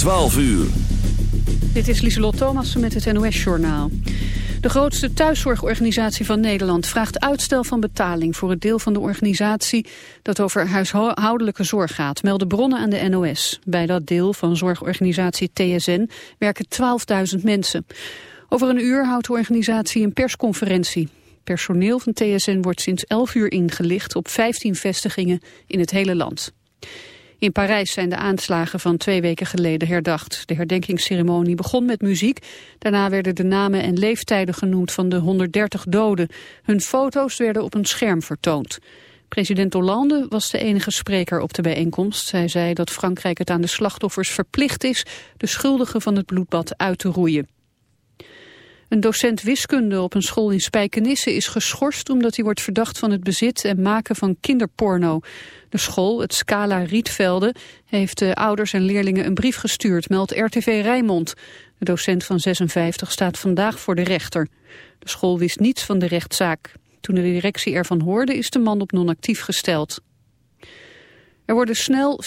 12 uur. Dit is Lieselot Thomassen met het NOS-journaal. De grootste thuiszorgorganisatie van Nederland vraagt uitstel van betaling voor het deel van de organisatie dat over huishoudelijke zorg gaat, melden bronnen aan de NOS. Bij dat deel van zorgorganisatie TSN werken 12.000 mensen. Over een uur houdt de organisatie een persconferentie. Personeel van TSN wordt sinds 11 uur ingelicht op 15 vestigingen in het hele land. In Parijs zijn de aanslagen van twee weken geleden herdacht. De herdenkingsceremonie begon met muziek. Daarna werden de namen en leeftijden genoemd van de 130 doden. Hun foto's werden op een scherm vertoond. President Hollande was de enige spreker op de bijeenkomst. Hij zei dat Frankrijk het aan de slachtoffers verplicht is... de schuldigen van het bloedbad uit te roeien. Een docent wiskunde op een school in Spijkenisse is geschorst omdat hij wordt verdacht van het bezit en maken van kinderporno. De school, het Scala Rietvelde, heeft de ouders en leerlingen een brief gestuurd, meldt RTV Rijnmond. De docent van 56 staat vandaag voor de rechter. De school wist niets van de rechtszaak. Toen de directie ervan hoorde is de man op non-actief gesteld. Er worden snel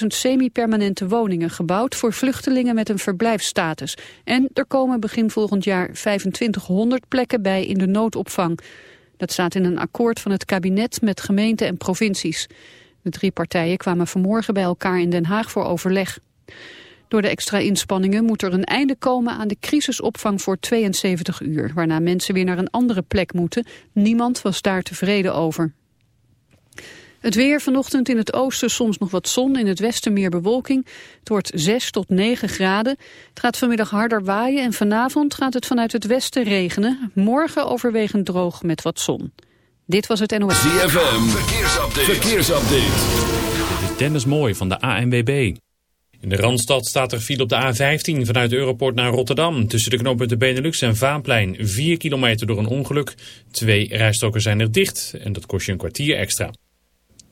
24.000 semi-permanente woningen gebouwd voor vluchtelingen met een verblijfsstatus. En er komen begin volgend jaar 2500 plekken bij in de noodopvang. Dat staat in een akkoord van het kabinet met gemeenten en provincies. De drie partijen kwamen vanmorgen bij elkaar in Den Haag voor overleg. Door de extra inspanningen moet er een einde komen aan de crisisopvang voor 72 uur, waarna mensen weer naar een andere plek moeten. Niemand was daar tevreden over. Het weer vanochtend in het oosten soms nog wat zon, in het westen meer bewolking. Het wordt 6 tot 9 graden. Het gaat vanmiddag harder waaien en vanavond gaat het vanuit het westen regenen. Morgen overwegend droog met wat zon. Dit was het NOS. ZFM, verkeersupdate. verkeersupdate. Dit is Dennis Mooi van de ANWB. In de Randstad staat er file op de A15 vanuit Europort naar Rotterdam. Tussen de knooppunten Benelux en Vaanplein 4 kilometer door een ongeluk. Twee rijstroken zijn er dicht en dat kost je een kwartier extra.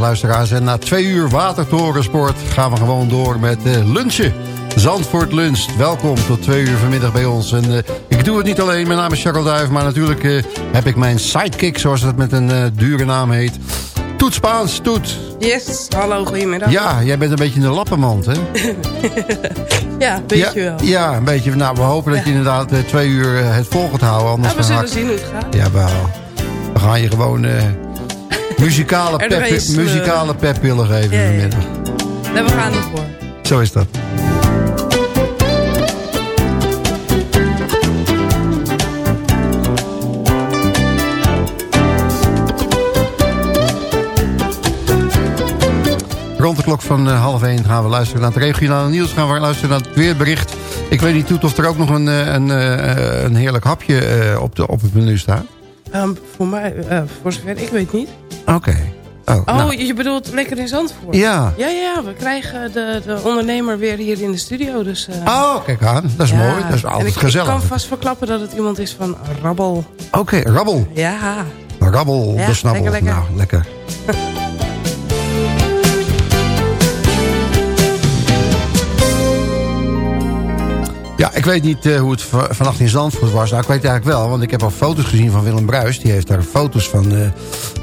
Luisteraars. En na twee uur watertorensport gaan we gewoon door met eh, lunchen. Zandvoort luncht. Welkom tot twee uur vanmiddag bij ons. En, eh, ik doe het niet alleen. Mijn naam is Charles Duif. Maar natuurlijk eh, heb ik mijn sidekick, zoals het met een dure naam heet. Toet Spaans, Toet. Yes, hallo, goedemiddag. Ja, jij bent een beetje een lappenmand, hè? Ja, weet ja, je wel. Ja, een beetje. Nou, we hopen dat je inderdaad twee uur het vol gaat houden. Anders Ja, we zullen zien hoe het gaat. Ja, wel. We gaan je gewoon muzikale, Er pep, sleuren. muzikale peppillen geven Ja, vanmiddag. Nee, we gaan ervoor. Zo is dat. Rond de klok van uh, half 1 gaan we luisteren naar het regionale nieuws. Gaan we luisteren naar het weerbericht. Ik weet niet of er ook nog een, een, een heerlijk hapje op, de, op het menu staat. Um, voor mij, voor zover ik weet niet. Oké. Oh, oh nou. je bedoelt lekker in Zandvoort? Ja. Ja, ja, we krijgen de, de ondernemer weer hier in de studio. Dus, uh, oh, kijk aan. Dat is mooi. Dat is altijd ik, gezellig. Ik kan vast verklappen dat het iemand is van Rabbel. Oké, okay, Rabbel. Ja. Rabbel, ja, de snabbel. Lekker, lekker. Nou, lekker. ik weet niet uh, hoe het vannacht in Zandvoort was. Nou, ik weet eigenlijk wel, want ik heb al foto's gezien van Willem Bruis. Die heeft daar foto's van, uh,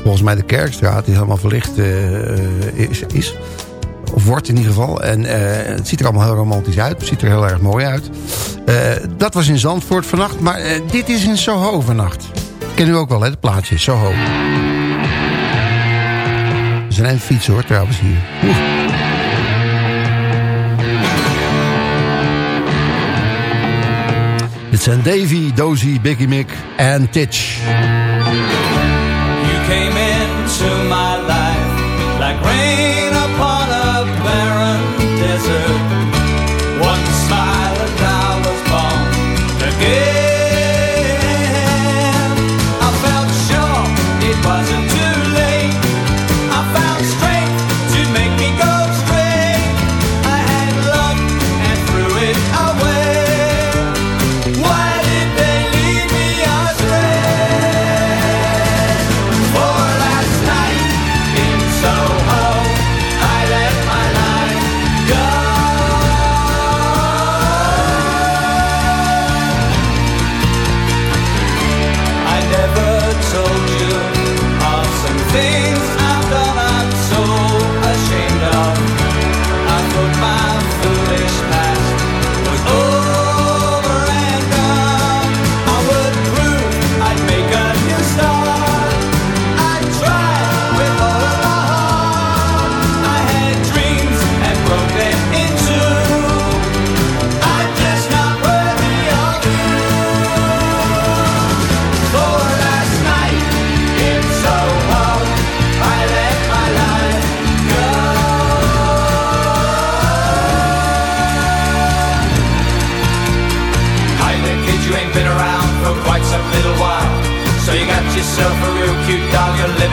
volgens mij de Kerkstraat... die helemaal verlicht uh, is, is. Of wordt in ieder geval. En het ziet er allemaal heel romantisch uit. Het ziet er heel erg mooi uit. dat was in Zandvoort vannacht. Maar dit is in Soho vannacht. Ken u ook wel, hè? Het plaatsje, Soho. Er zijn fiets hoor, trouwens hier. Oeh. Dit zijn Davy, Dozy, Biggie Mick en Titch. You came my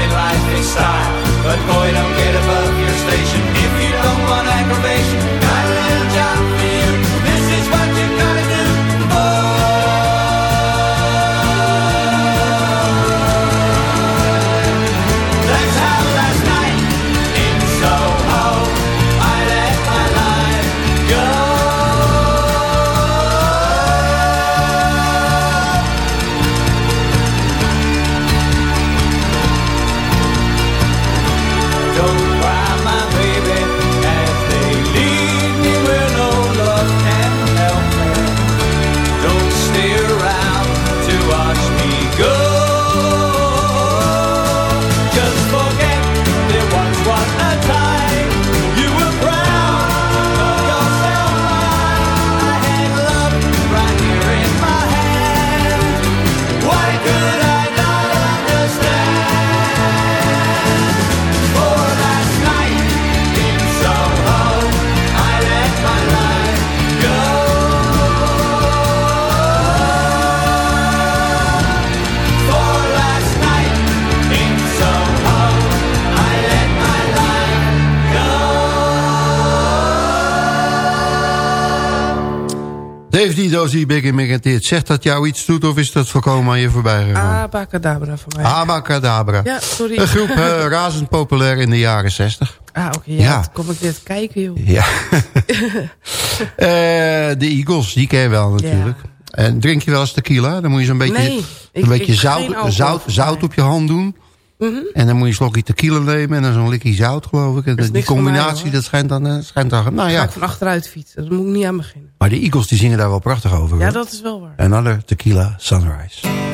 you're life in style. But boy, don't get above your station if you don't want aggravation. Go. Dave D. Dozy, Biggie Mick en Titch. Zegt dat jou iets doet of is dat voorkomen aan je voorbij gegaan? Abacadabra voor mij. Abacadabra. Ja, sorry. Een groep eh, razend populair in de jaren 60. Ah, oké. ja, kom ik dit kijken, joh. Ja. Eh, de Eagles, die ken je wel natuurlijk. En drink je wel eens tequila? Dan moet je zo'n beetje, Nee, ik- een beetje ik- zout, zout, zout op je hand doen. Mhm. En dan moet je een slokje tequila nemen en dan zo'n likje zout, geloof ik. En die mij, combinatie, dat schijnt dan... eh, schijnt dan nou Ga ja, ik van achteruit fietsen. Daar moet ik niet aan beginnen. maar de Eagles die zingen daar wel prachtig over. Ja, hoor. dat is wel waar. Another Tequila Sunrise.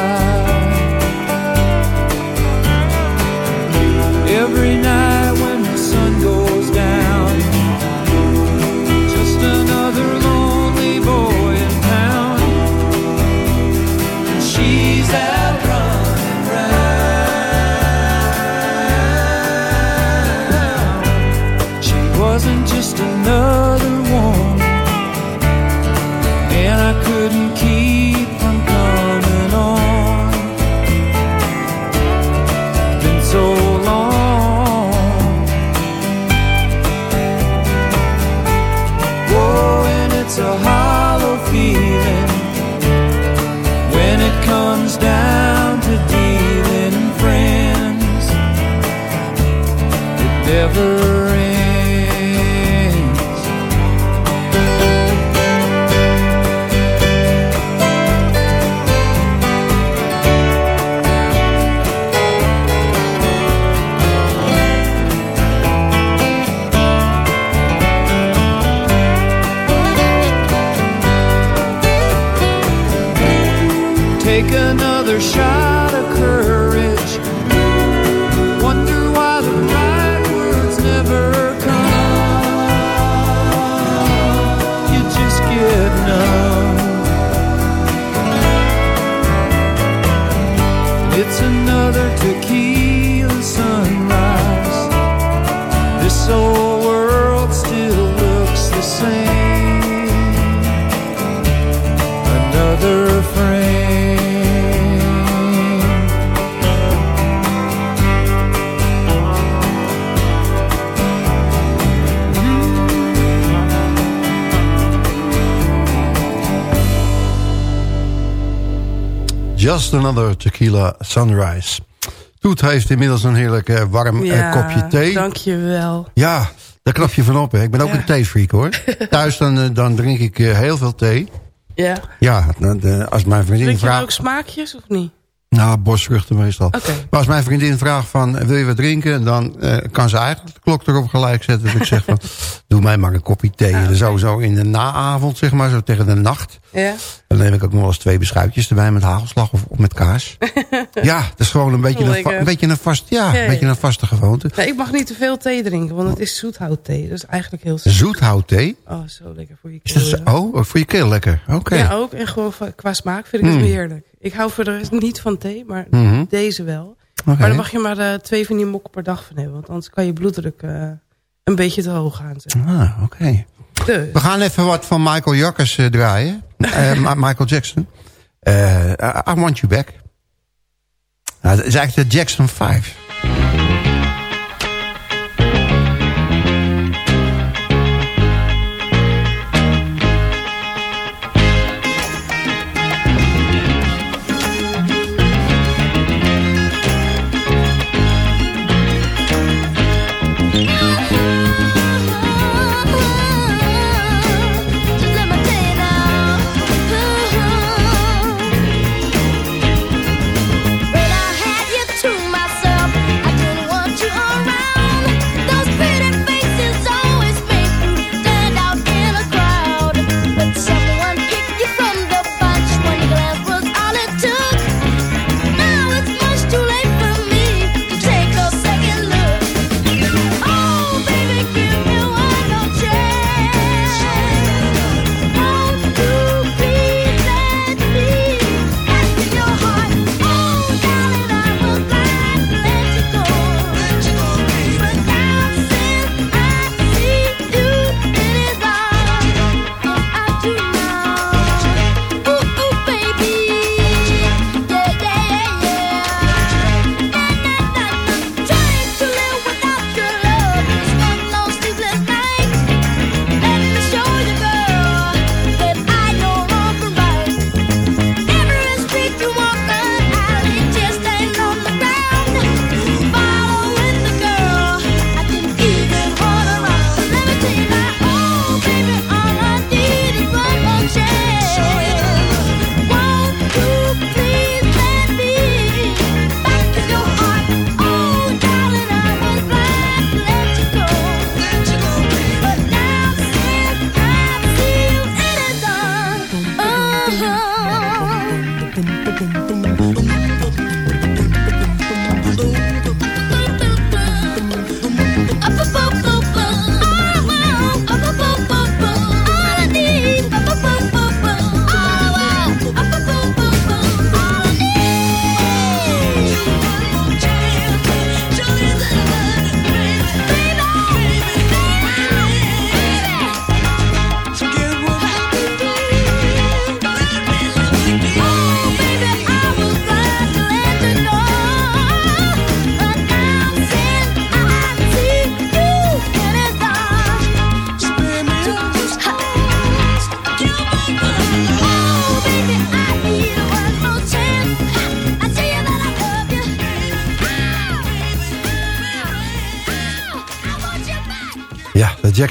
Just Another Tequila Sunrise. Toet heeft inmiddels een heerlijk eh, warm eh, kopje thee. dankjewel. Ja, daar knap je van op. Hè. Ik ben ook Ja. een theefreak hoor. Thuis dan, eh, dan drink ik heel veel thee. Ja. Ja, als mijn vriendin Drink je vraagt... ook smaakjes of niet? Nou, bosvruchten meestal. Oké. Maar als mijn vriendin vraagt van, wil je wat drinken? Dan eh, kan ze eigenlijk de klok erop gelijk zetten. Dat ik zeg van, doe mij maar een kopje thee. Ah, zo, zo in de naavond, zeg maar, zo tegen de nacht. Ja. Dan neem ik ook nog wel eens twee beschuitjes erbij met hagelslag of, of met kaas. ja, dat is gewoon een beetje, een, beetje een, vast, ja, een, beetje een vaste gewoonte. Nee, ik mag niet te veel thee drinken, want het is zoethoutthee. Dat is eigenlijk heel slecht. Zoethoutthee? Oh, zo lekker voor je Is dat keel. zo- oh, voor je keel lekker. Oké. Ja, ook. En gewoon qua smaak vind ik het Mm. heerlijk. Ik hou voor de rest niet van thee, maar Mhm. deze wel. Maar dan mag je maar eh, twee van die mokken per dag van hebben. Want anders kan je bloeddruk eh, een beetje te hoog gaan. Zeg. Ah, oké. Dus. We gaan even wat van Michael Jakkers eh, draaien. Michael Jackson. I Want You Back. Nou, dat is eigenlijk de Jackson 5.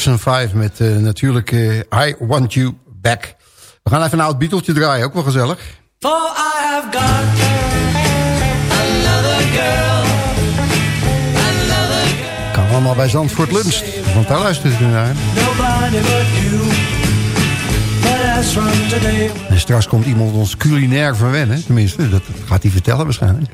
Jackson 5 met eh, natuurlijk eh, I Want You Back. We gaan even een oud Beatletje draaien, ook wel gezellig. For I have got another girl. Another girl. Kan allemaal bij Zandvoort Lunch, want daar luistert u naar. En straks komt iemand ons culinair verwennen. Tenminste, dat gaat hij vertellen waarschijnlijk.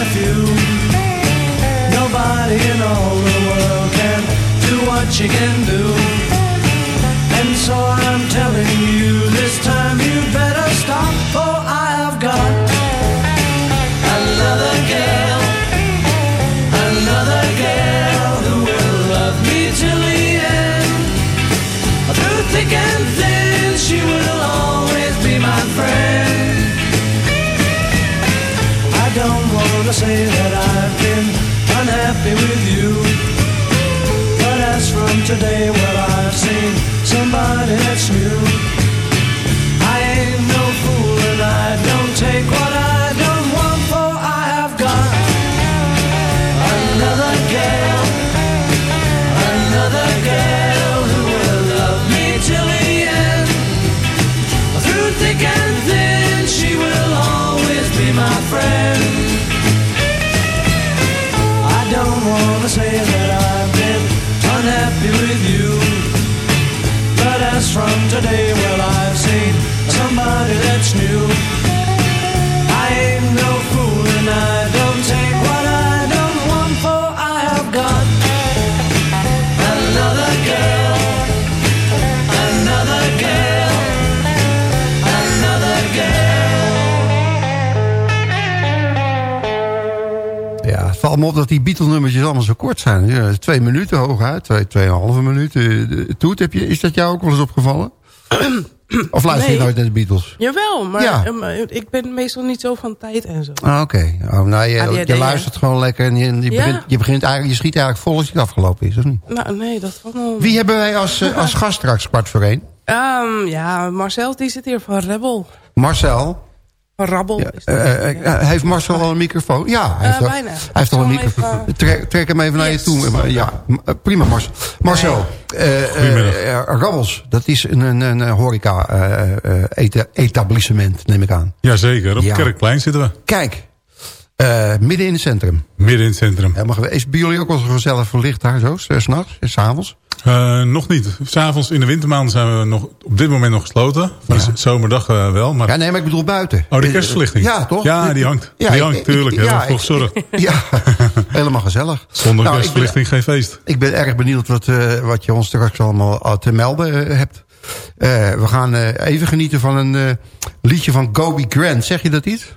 A few. Nobody in all the world can do what you can do. To say that I've been unhappy with you. But as from today, well, I've seen somebody that's new. Today, well, I've seen somebody that's new. I no fool girl. Ja, het valt me op dat die Beatle-nummertjes allemaal zo kort zijn. Twee minuten hooguit, twee, tweeënhalve minuten. De- Toet, heb je, is dat jou ook wel eens opgevallen? Of luister je Nee. nooit naar de Beatles? Jawel, maar Ja. eh, maar ik ben meestal niet zo van tijd en zo. Ah, Oké. Oh, nou, je, ADHD, je luistert gewoon lekker en je, je, Ja. begint, je, begint eigenlijk, je schiet eigenlijk vol als het afgelopen is, of niet? Nou, nee, dat valt wel. Wie hebben wij als, eh, als gast straks kwart voor één? Ehm, ja, Marcel die zit hier van Rebel. Marcel. Rabbel. Ja, dat. eh, eh, Ja. heeft Marcel al een microfoon? Ja, hij Eh, heeft, al, bijna. hij heeft al een microfoon. even- Trek, trek hem even naar je toe. Ja, eh, prima Marcel. Marcel, eh, eh, eh, Rabbels, dat is een, een, een horeca-etablissement, neem ik aan. Jazeker, op Ja. Kerkplein zitten we. Kijk, eh, midden in het centrum. Midden in het centrum. Helemaal Is bij jullie ook wel zo gezellig verlicht daar zo, s- s'nachts, s avonds? Eh, nog niet. S'avonds in de wintermaanden zijn we nog, op dit moment nog gesloten. Van zomerdag eh, wel. Maar... Ja, nee, maar ik bedoel buiten. Oh, de Eh, kerstverlichting. Ja, toch? Ja, die hangt. Ja, die hangt, ik- tuurlijk. ik- ja, zorg. Helemaal gezellig. Zonder Nou, ben- kerstverlichting geen feest. Ik ben erg benieuwd wat, eh, wat je ons straks allemaal eh, te melden eh, hebt. Eh, we gaan eh, even genieten van een eh, liedje van Gobi Grant. Zeg je dat iets?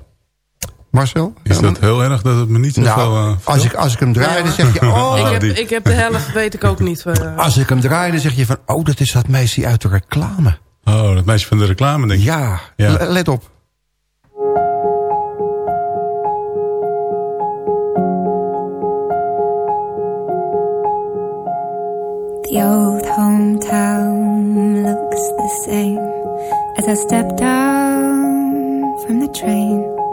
Marcel? Is dat heel erg dat het me niet zoveel... Nou, eh, als ik, als ik hem draai, dan zeg je... Oh, ik, heb, ik heb de helft, weet ik ook niet. eh. als ik hem draai, dan zeg je van... Oh, dat is dat meisje uit de reclame. Oh, dat meisje van de reclame, denk ik. Ja, Ja. le- let op. The old hometown looks the same as I step down from the train.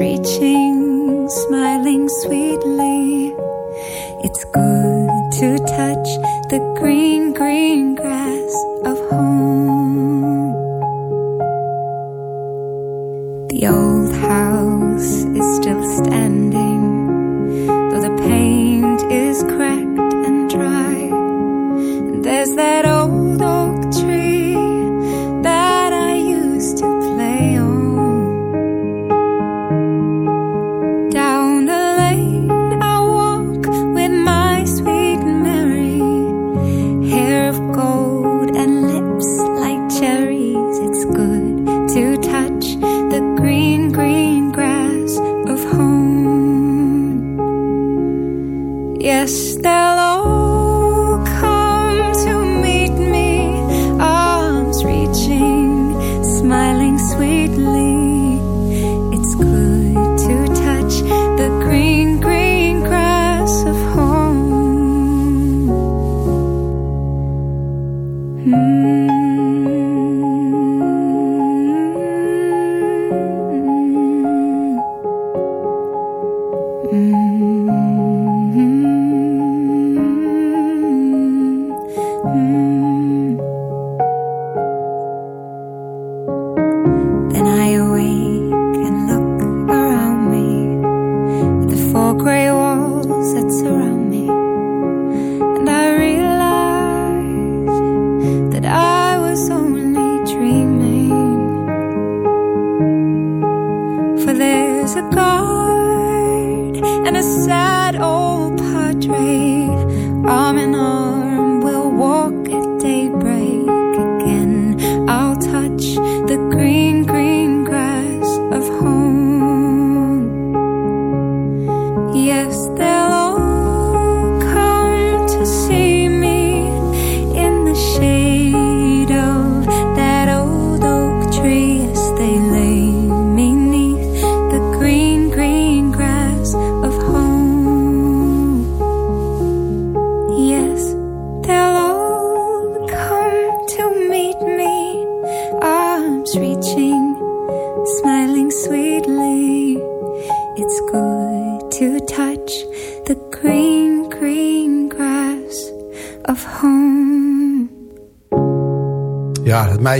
Reaching, I'm in love.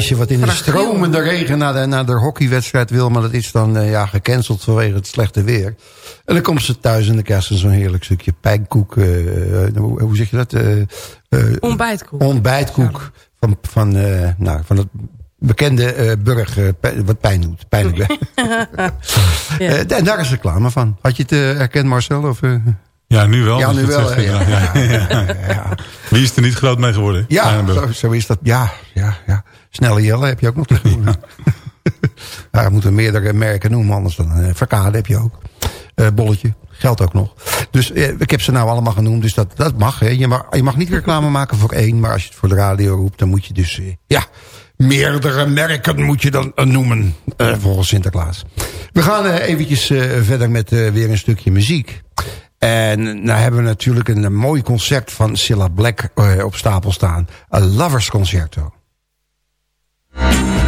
Meisje wat in de stromende regen naar de, naar de hockeywedstrijd wil... maar dat is dan eh, ja, gecanceld vanwege het slechte weer. En dan komt ze thuis en dan krijgt ze zo'n heerlijk stukje pijnkoek. eh, eh, hoe, hoe zeg je dat? Eh, eh, Ontbijtkoek. ontbijtkoek van, van, eh, nou, van het bekende eh burg wat pijn doet. Pijnlijk. Eh, en daar is reclame van. Had je het herkend, Marcel? Of, eh? Ja, nu wel. Ja, als nu wel. Ja, ja, ja. Wie is er niet groot mee geworden? Ja, zo, zo is dat. Ja, ja, ja. Snelle Jelle heb je ook nog tegenwoordig. Ja. we moeten meerdere merken noemen, anders dan uh, Verkade heb je ook. Eh, bolletje, geldt ook nog. Dus eh, ik heb ze nou allemaal genoemd, dus dat, dat mag, hè. Je, mag. je mag niet reclame maken voor één, maar als je het voor de radio roept... dan moet je dus, eh, ja, meerdere merken moet je dan eh, noemen, eh, volgens Sinterklaas. We gaan eh, eventjes eh, verder met eh, weer een stukje muziek. En nou hebben we natuurlijk een, eh, mooi concert van Cilla Black eh, op stapel staan. Een Lovers Thank you.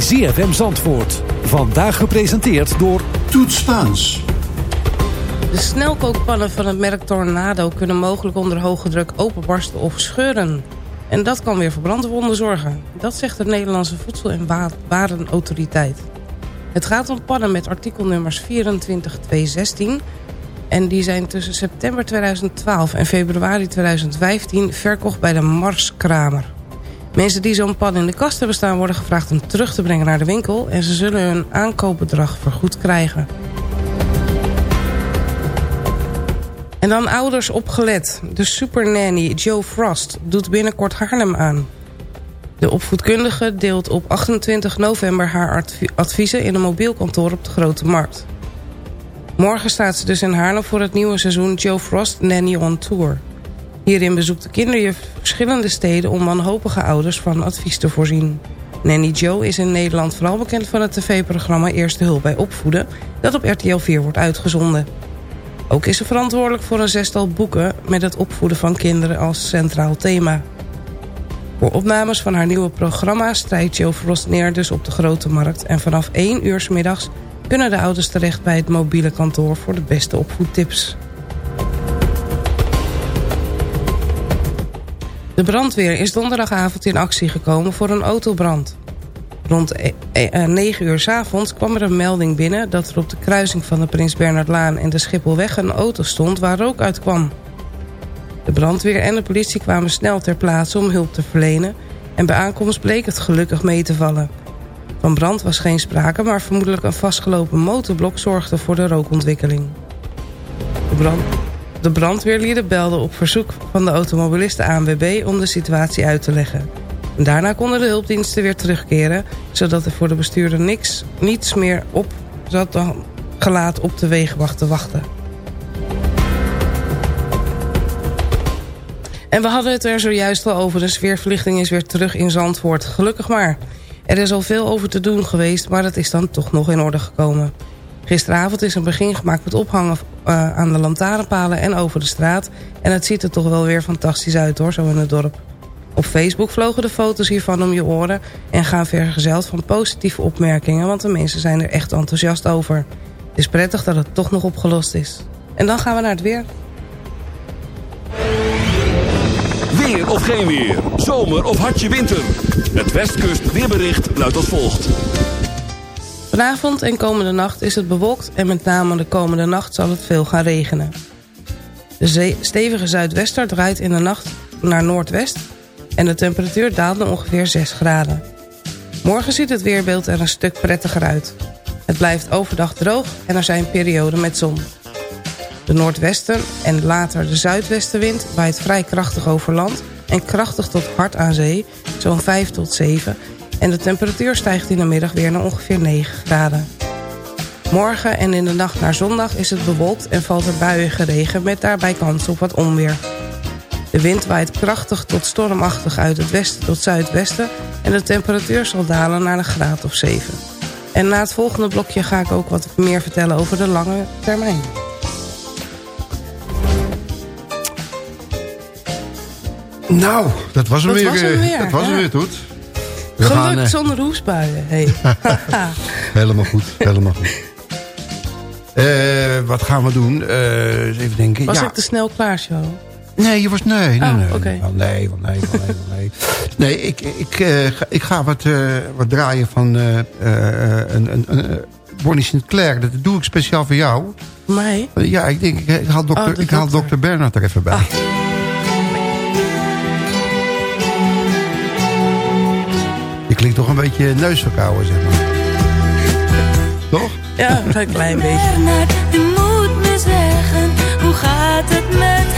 ZFM Zandvoort. Vandaag gepresenteerd door Toet Spaans. De snelkookpannen van het merk Tornado kunnen mogelijk onder hoge druk openbarsten of scheuren. En dat kan weer voor brandwonden zorgen. Dat zegt de Nederlandse Voedsel- en Wa- Warenautoriteit. Het gaat om pannen met artikelnummers 24216... en die zijn tussen september 2012 en februari 2015 verkocht bij de Marskramer. Mensen die zo'n pan in de kast hebben staan... worden gevraagd hem terug te brengen naar de winkel... en ze zullen hun aankoopbedrag vergoed krijgen. En dan ouders opgelet. De supernanny Joe Frost doet binnenkort Haarlem aan. De opvoedkundige deelt op 28 november haar advi- adviezen... in een mobiel kantoor op de Grote Markt. Morgen staat ze dus in Haarlem voor het nieuwe seizoen Joe Frost Nanny on Tour. Hierin bezoekt de kinderjuf verschillende steden... om wanhopige ouders van advies te voorzien. Nanny Joe is in Nederland vooral bekend van het tv-programma Eerste Hulp bij Opvoeden... dat op RTL 4 wordt uitgezonden. Ook is ze verantwoordelijk voor een zestal boeken... met het opvoeden van kinderen als centraal thema. Voor opnames van haar nieuwe programma strijdt Joe Frost neer dus op de Grote Markt... en vanaf 1 uur 's middags kunnen de ouders terecht bij het mobiele kantoor... voor de beste opvoedtips. De brandweer is donderdagavond in actie gekomen voor een autobrand. Rond e- e- eh, 9 uur 's avonds kwam er een melding binnen... dat er op de kruising van de Prins Bernhardlaan en de Schipholweg... een auto stond waar rook uit kwam. De brandweer en de politie kwamen snel ter plaatse om hulp te verlenen... en bij aankomst bleek het gelukkig mee te vallen. Van brand was geen sprake, maar vermoedelijk een vastgelopen motorblok... zorgde voor de rookontwikkeling. De, de brandweerlieden belden op verzoek van de automobilisten ANWB... om de situatie uit te leggen. Daarna konden de hulpdiensten weer terugkeren... zodat er voor de bestuurder niks, niets meer op zat dan gelaat op de wegenwacht te wachten. En we hadden het er zojuist al over. De sfeerverlichting is weer terug in Zandvoort. Gelukkig maar. Er is al veel over te doen geweest, maar het is dan toch nog in orde gekomen. Gisteravond is een begin gemaakt met ophangen uh, aan de lantaarnpalen en over de straat. En het ziet er toch wel weer fantastisch uit hoor, zo in het dorp. Op Facebook vlogen de foto's hiervan om je oren... en gaan vergezeld van positieve opmerkingen... want de mensen zijn er echt enthousiast over. Het is prettig dat het toch nog opgelost is. En dan gaan we naar het weer. Weer of geen weer. Zomer of hartje winter. Het Westkust weerbericht luidt als volgt. Vanavond en komende nacht is het bewolkt... en met name de komende nacht zal het veel gaan regenen. De stevige zuidwester draait in de nacht naar noordwest... en de temperatuur daalt naar ongeveer 6 graden. Morgen ziet het weerbeeld er een stuk prettiger uit. Het blijft overdag droog en er zijn perioden met zon. De noordwesten en later de zuidwestenwind waait vrij krachtig over land... en krachtig tot hard aan zee, zo'n 5 tot 7... en de temperatuur stijgt in de middag weer naar ongeveer 9 graden. Morgen en in de nacht naar zondag is het bewolkt en valt er buiige regen... met daarbij kans op wat onweer. De wind waait krachtig tot stormachtig uit het westen tot zuidwesten... en de temperatuur zal dalen naar een graad of 7. En na het volgende blokje ga ik ook wat meer vertellen over de lange termijn. Nou, dat was hem Dat weer. was hem eh, weer, Dat was hem weer, Toet. We Gelukt gaan, eh, zonder hoesbuien. Hey. helemaal goed, helemaal goed. Eh, wat gaan we doen? Eens even denken. Was ja. ik te snel klaar, show? Nee, je was... Nee, nee, Oh, nee. oké. Wel, Nee, nee, nee, wel, nee. Nee, ik, ik, ga, ik ga wat, wat draaien van een, een, een, Bonnie Sinclair. Dat doe ik speciaal voor jou. Mij? Ja, ik denk, ik, ik haal dokter, Oh, ik haal dokter. Bernard er even bij. Je klinkt toch een beetje neusverkouden, zeg maar. Toch? Ja, een klein beetje. Moet me zeggen, hoe gaat het met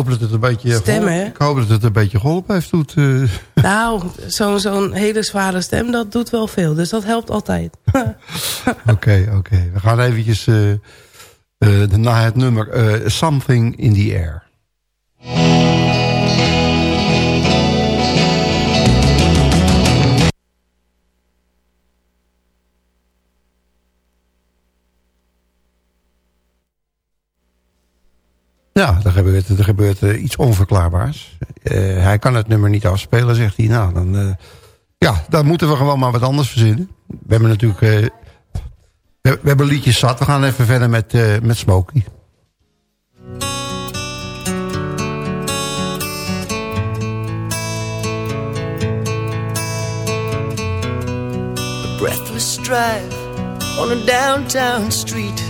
hoop dat het een beetje, Stem, vol- hè? ik hoop dat het een beetje geholpen heeft. Doet, eh. Nou, zo'n zo'n hele zware stem, dat doet wel veel. Dus dat helpt altijd. Oké, oké. We gaan eventjes eh, eh, naar het nummer Something in the Air. Ja, er gebeurt, er gebeurt eh, iets onverklaarbaars. Eh, hij kan het nummer niet afspelen, zegt hij. Nou, dan, eh, ja, dan moeten we gewoon maar wat anders verzinnen. We hebben natuurlijk... we, we hebben liedjes zat. We gaan even verder met, met Smokey. A breathless drive on a downtown street.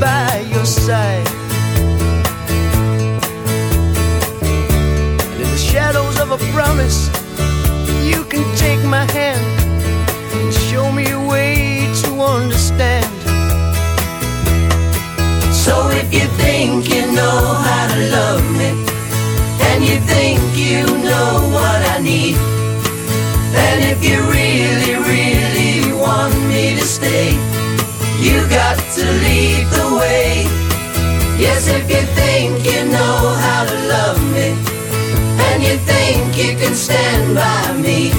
by your side. And in the shadows of a promise, you can take my hand and show me a way to understand. So if you think you know how to love me, and you think you know what I need, and if you to lead the way. Yes, if you think you know how to love me, and you think you can stand by me,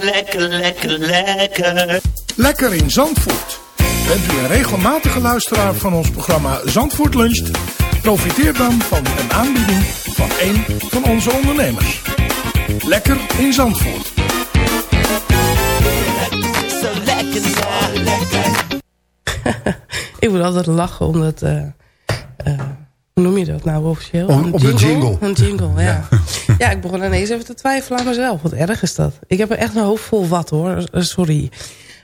lekker, lekker, lekker. Lekker in Zandvoort. Bent u een regelmatige luisteraar van ons programma Zandvoort Luncht? Profiteer dan van een aanbieding van een van onze ondernemers. Lekker in Zandvoort. Zo lekker, zo lekker. Ik moet altijd lachen omdat... eh, eh, hoe noem je dat nou officieel? Om- Een op de jingle. Een jingle, ja. ja. Ik begon ineens even te twijfelen aan mezelf. Wat erg is dat. Ik heb er echt een hoofd vol wat hoor. Eh, Sorry.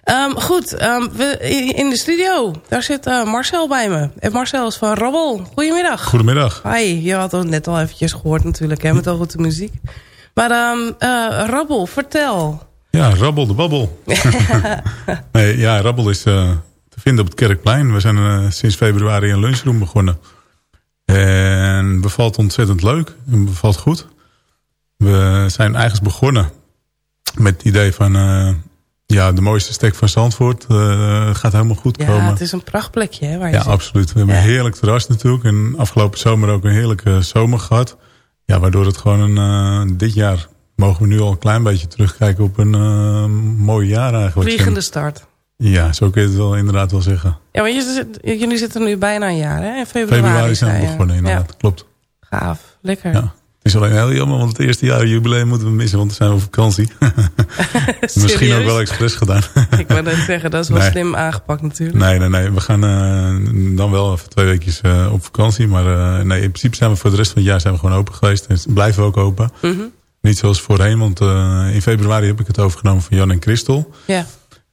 Ehm, goed, ehm, we, in de studio. Daar zit eh, Marcel bij me. En Marcel is van Rabbel. Goedemiddag. Goedemiddag. Hi, je had het net al eventjes gehoord natuurlijk, hè, met over de muziek. Maar ehm eh, Rabbel, vertel. Ja, Rabbel de Babbel. nee, ja, Rabbel is eh, te vinden op het Kerkplein. We zijn eh, sinds februari een lunchroom begonnen. En bevalt ontzettend leuk. En bevalt goed. We zijn eigenlijk begonnen met het idee van... eh, ja, de mooiste stek van Zandvoort eh, gaat helemaal goed Ja, komen. het is een prachtplekje hè, waar je Ja, zit. absoluut. We hebben een heerlijk terras natuurlijk. En afgelopen zomer ook een heerlijke zomer gehad. Ja, waardoor het gewoon een, eh, dit jaar mogen we nu al een klein beetje terugkijken op een mooi jaar eigenlijk. Vliegende En- start. Ja, zo kun je het wel inderdaad wel zeggen. Ja, zit- jullie zitten nu bijna een jaar, hè? In februari, Februari zijn we begonnen inderdaad, klopt. Ja, gaaf. Lekker. Ja. Is alleen heel jammer, want het eerste jaar jubileum moeten we missen, want dan zijn we op vakantie. Misschien ook wel expres gedaan. Ik wou net zeggen, dat is wel Nee. slim aangepakt natuurlijk. Nee, nee, nee. We gaan eh, dan wel even twee weekjes eh, op vakantie. Maar eh, nee, in principe zijn we voor de rest van het jaar zijn we gewoon open geweest. En blijven we ook open. Mhm. Niet zoals voorheen, want in februari heb ik het overgenomen van Jan en Christel. Ja.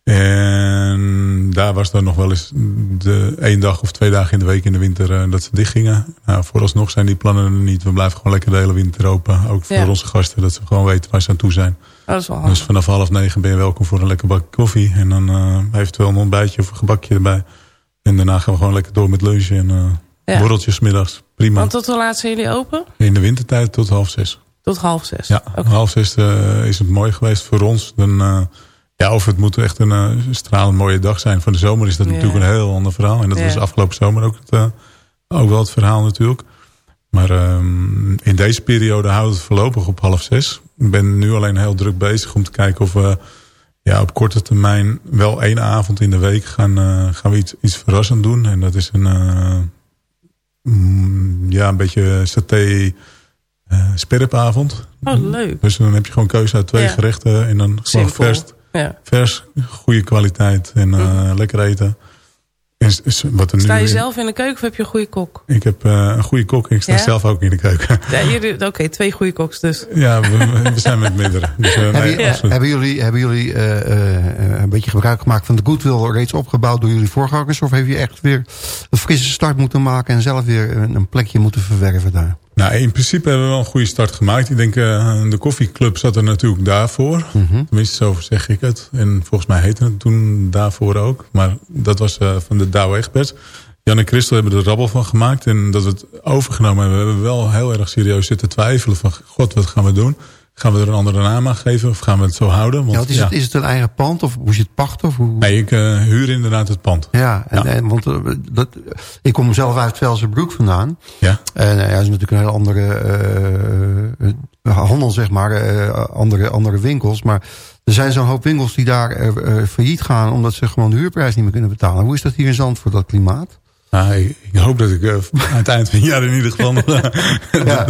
En daar was dan nog wel eens de één dag of twee dagen in de week in de winter eh, dat ze dicht gingen. Nou, vooralsnog zijn die plannen er niet. We blijven gewoon lekker de hele winter open. Ook voor Ja. onze gasten, dat ze gewoon weten waar ze aan toe zijn. Dat is wel handig. Dus vanaf half negen ben je welkom voor een lekker bak koffie. En dan eh, eventueel een ontbijtje of een gebakje erbij. En daarna gaan we gewoon lekker door met lunchen en Ja. borreltjes middags. Prima. Want tot hoe laat zijn jullie open? In de wintertijd tot half zes. Tot half zes. Ja, half zes is het mooi geweest voor ons. Dan, ja, of het moet echt een eh, stralend mooie dag zijn. Voor de zomer is dat Ja. natuurlijk een heel ander verhaal. En dat Ja. was afgelopen zomer ook, het, eh, ook wel het verhaal natuurlijk. Maar ehm, in deze periode houdt het voorlopig op half zes. Ik ben nu alleen heel druk bezig om te kijken of we ja, op korte termijn wel één avond in de week gaan, eh, gaan we iets, iets verrassend doen. En dat is een, mm, ja, een beetje saté eh sperpavond. Oh, leuk. Dus dan heb je gewoon keuze uit twee Ja. gerechten. En dan gewoon Simpel. Ja. vers, goede kwaliteit en eh, lekker eten. Wat er Sta je in- zelf in de keuken of heb je een goede kok? Ik heb eh, een goede kok en ik sta Ja? zelf ook in de keuken. Ja, jullie- Oké, twee goede koks dus. Ja, we, we zijn met meerdere. Dus, eh, Hebben, nee, hebben jullie, hebben jullie eh, eh, een beetje gebruik gemaakt van de goodwill reeds opgebouwd door jullie voorgangers? Of heb je echt weer een frisse start moeten maken en zelf weer een, een plekje moeten verwerven daar? Nou, in principe hebben we wel een goede start gemaakt. Ik denk, eh, de koffieclub zat er natuurlijk daarvoor. Tenminste, zo zeg ik het. En volgens mij heette het toen daarvoor ook. Maar dat was eh, van de Douwe Egberts. Jan en Christel hebben er rabbel van gemaakt. En dat we het overgenomen hebben, hebben we wel heel erg serieus zitten twijfelen. Van, god, wat gaan we doen? Gaan we er een andere naam aan geven? Of gaan we het zo houden? Want, Ja, wat is, Het, is het een eigen pand of moet je het pachten? Of hoe? Nee, ik eh, huur inderdaad het pand. Ja, en, en, want eh, dat, ik kom zelf uit Velsenbroek vandaan. Ja. En eh, ja, dat is natuurlijk een heel andere handel, zeg maar. andere, andere winkels. Maar er zijn zo'n hoop winkels die daar failliet gaan... omdat ze gewoon de huurprijs niet meer kunnen betalen. Hoe is dat hier in Zandvoort, dat klimaat? Nou, ik, ik hoop dat ik eh, aan het eind van het jaar in ieder geval... nog, ja.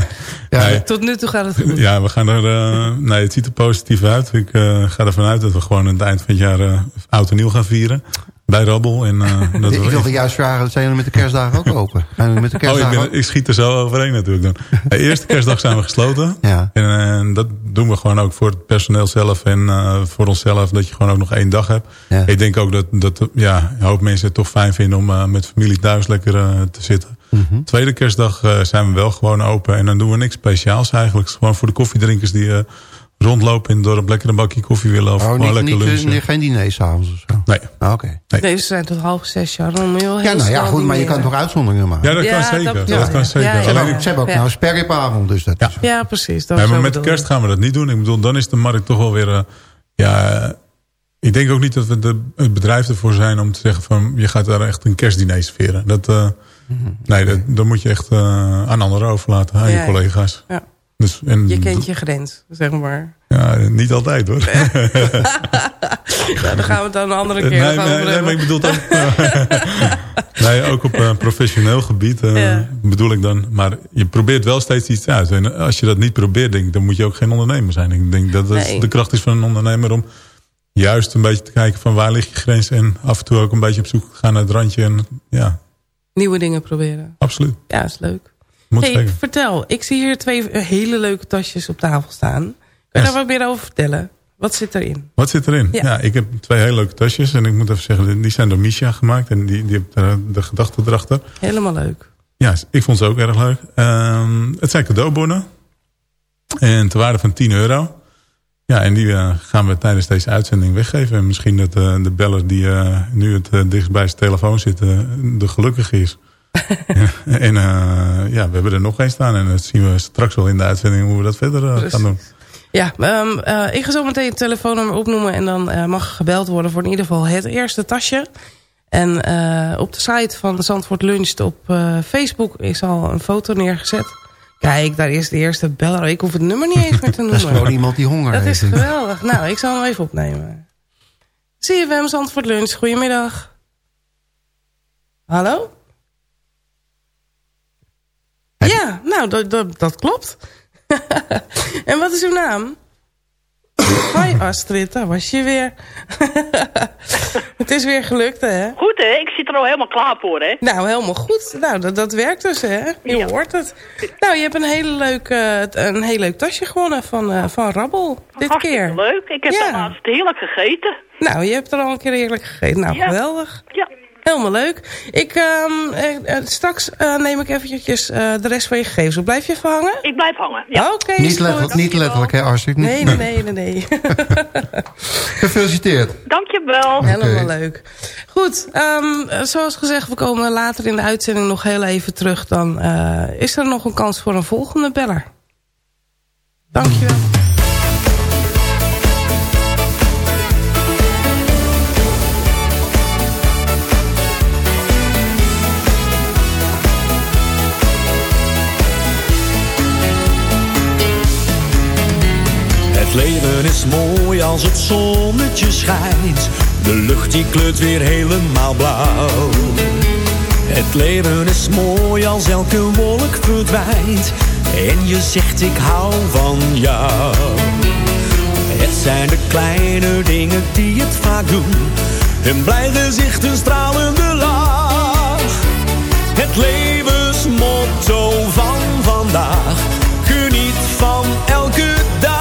Nee. Tot nu toe gaat het goed. Ja, we gaan er. eh, nee, het ziet er positief uit. Ik eh, ga ervan uit dat we gewoon aan het eind van het jaar eh, oud en nieuw gaan vieren. Bij Rabbel. En, eh, dat ik wilde juist vragen, zijn jullie met de kerstdagen ook open? Zijn met de Oh, ik, kerstdagen ben, ook? ik schiet er zo overheen natuurlijk dan. De eerste kerstdag zijn we gesloten. Ja. En dat doen we gewoon ook voor het personeel zelf en eh, voor onszelf. Dat je gewoon ook nog één dag hebt. Ja. Ik denk ook dat, dat ja, een hoop mensen het toch fijn vinden om eh, met familie thuis lekker te zitten. Mhm. Tweede kerstdag zijn we wel gewoon open. En dan doen we niks speciaals eigenlijk. Gewoon voor de koffiedrinkers die rondlopen in het dorp. Lekker een bakje koffie willen of Oh, gewoon niet, lekker niet, lunchen. eh, geen diner s'avonds of zo? Nee. Ah, Oké. Nee, ze zijn tot half zes, ja. Dan je wel heel Ja, nou ja, goed, maar je kan toch uitzonderingen maken? Ja, dat kan zeker. dat kan zeker. Ja, ja. Ze hebben Alleen ook, ze hebben ook Ja. nou sperripavond, dus dat is... Ja, precies. Dat Ja, maar met bedoel kerst gaan we dat niet doen. Ik bedoel, dan is de markt toch wel weer... eh, ja, ik denk ook niet dat we de, het bedrijf ervoor zijn om te zeggen van... je gaat daar echt een kerstdiner sferen. Dat, eh, Nee, dat, dat moet je echt eh, aan anderen overlaten, aan Ja, je ja. collega's. Ja. Dus, en, Je kent je grens, zeg maar. Ja, niet altijd hoor. Ja, daar gaan we het dan een andere keer nee, nee, nee, maar ik bedoel dan... nee, ook op eh, professioneel gebied eh, Ja. bedoel ik dan. Maar je probeert wel steeds iets uit. En als je dat niet probeert, denk ik, dan moet je ook geen ondernemer zijn. Ik denk dat dat de kracht is van een ondernemer om juist een beetje te kijken van waar ligt je grens. En af en toe ook een beetje op zoek te gaan naar het randje. En ja, Nieuwe dingen proberen. absoluut. Ja, is leuk. Moet hey, vertel. Ik zie hier twee hele leuke tasjes op tafel staan. Kun je daar wat meer over vertellen? Wat zit erin? Wat zit erin? Ja. Ja. ik heb twee hele leuke tasjes. En ik moet even zeggen, die zijn door Misha gemaakt. En die, die heeft de gedachte erachter. Helemaal leuk. Ja, ik vond ze ook erg leuk. Ehm, het zijn cadeaubonnen. En ter waarde van 10 euro. Ja, en die eh, gaan we tijdens deze uitzending weggeven. En misschien dat eh, de beller die eh, nu het eh, dichtst bij zijn telefoon zit... eh, de gelukkige is. Ja, en eh, ja, we hebben er nog één staan. En dat zien we straks wel in de uitzending hoe we dat verder eh, gaan doen. Ja, ehm, eh, ik ga zo meteen het telefoonnummer opnoemen... en dan eh, mag gebeld worden voor in ieder geval het eerste tasje. En eh, op de site van Zandvoort Luncht op eh, Facebook is al een foto neergezet. Kijk, daar is de eerste beller. Ik hoef het nummer niet eens meer te noemen. Dat is gewoon iemand die honger Dat is geweldig. Nou, ik zal hem even opnemen. CFM Zandvoort Lunch, goedemiddag. Hallo? Ja, nou, dat, dat, dat klopt. en wat is uw naam? Hoi Astrid, daar was je weer. het is weer gelukt, hè? Goed hè, ik zit er al helemaal klaar voor hè. Nou, helemaal goed. Nou, dat, dat werkt dus, hè? Je hoort het. Nou, je hebt een hele leuk, eh, een heel leuk tasje gewonnen van, eh, van Rabbel dit Hartstikke keer. leuk. Ik heb Ja. laatst heerlijk gegeten. Nou, je hebt er al een keer eerlijk gegeten. Nou, Ja. geweldig. Ja. Helemaal leuk. Ik, ehm, eh, eh, straks eh, neem ik eventjes eh, de rest van je gegevens. Blijf je even hangen? Ik blijf hangen. Ja. Oké, Niet, letterlijk, niet letterlijk, hè, Astrid? Nee, nee, nee, nee. nee. Gefeliciteerd. Dankjewel. Helemaal leuk. Goed, ehm, eh, zoals gezegd, we komen later in de uitzending nog heel even terug. Dan eh, is er nog een kans voor een volgende beller. Dankjewel. Leven is mooi als het zonnetje schijnt. De lucht die kleurt weer helemaal blauw. Het leven is mooi als elke wolk verdwijnt. En je zegt ik hou van jou. Het zijn de kleine dingen die het vaak doen. Een blij gezicht, een stralende lach. Het levensmotto van vandaag. Geniet van elke dag.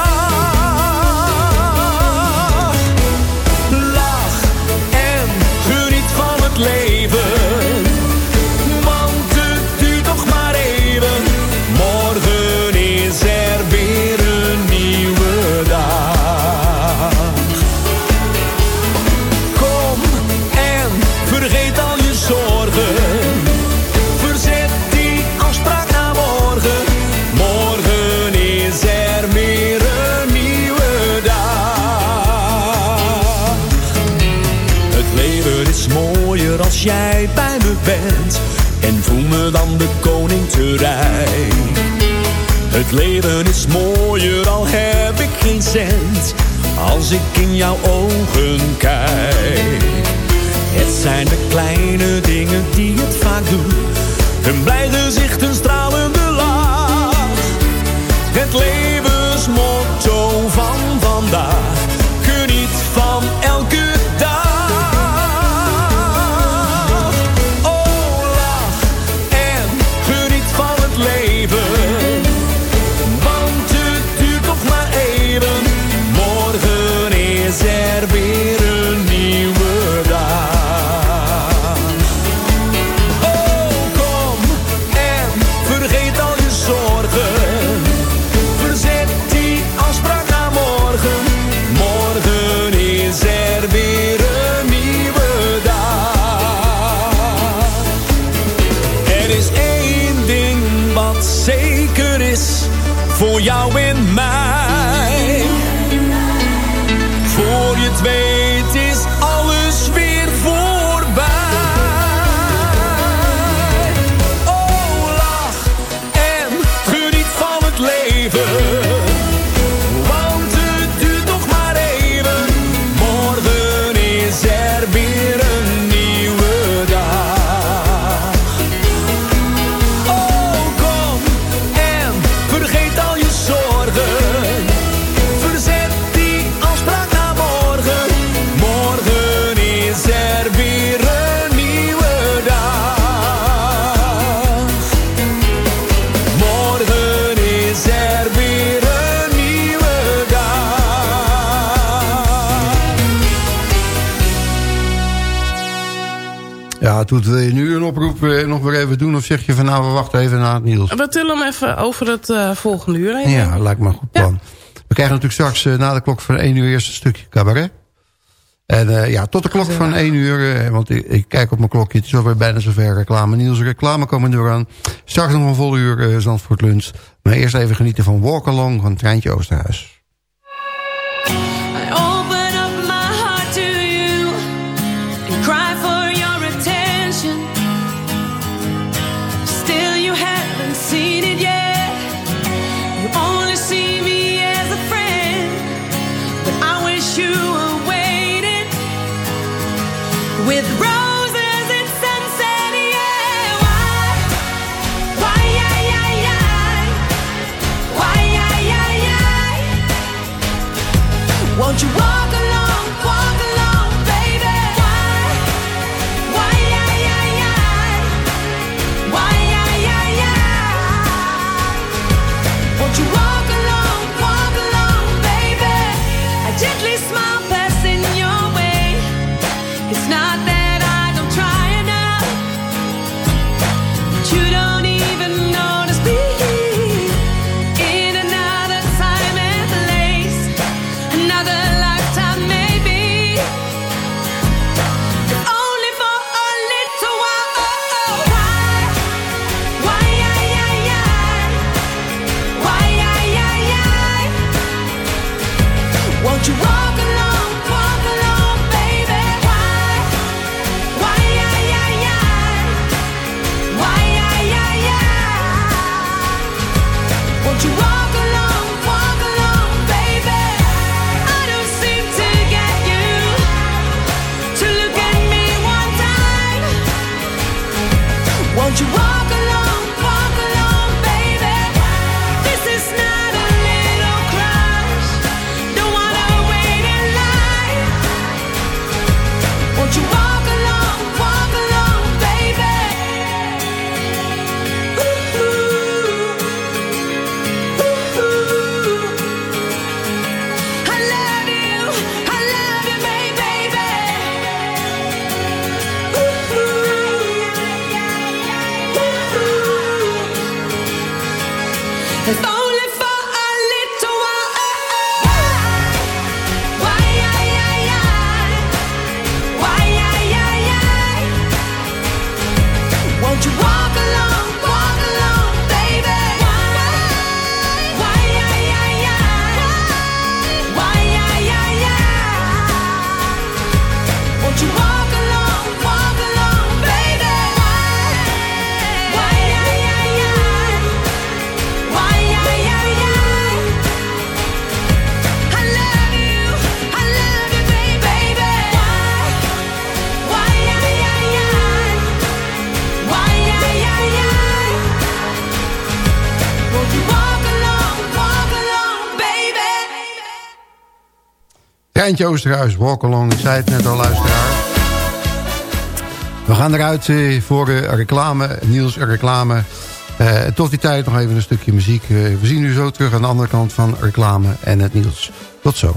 Dan de koning te rijk. Het leven is mooier al heb ik geen cent. Als ik in jouw ogen kijk. Het zijn de kleine dingen die het vaak doen. Een blij gezicht, een stralende lach. Het levensmotto van vandaag. Of zeg je van nou, we wachten even naar het nieuws? We tillen hem even over het eh, volgende uur heen. Ja, lijkt me een goed plan. We krijgen natuurlijk straks eh, na de klok van 1 uur eerst een stukje cabaret. En eh, ja, tot de klok van 1 uur, want ik, ik kijk op mijn klokje, het is alweer bijna zover reclame. Niels, reclame komen er aan. Straks nog een vol uur Zandvoort lunch. Maar eerst even genieten van Walk Along van Treintje Oosterhuis. Treintje Oosterhuis, Walk Along. Ik zei het net al, luisteraar. We gaan eruit eh, voor eh, reclame, Niels reclame. Eh, tot die tijd nog even een stukje muziek. We zien u zo terug aan de andere kant van reclame en het nieuws. Tot zo.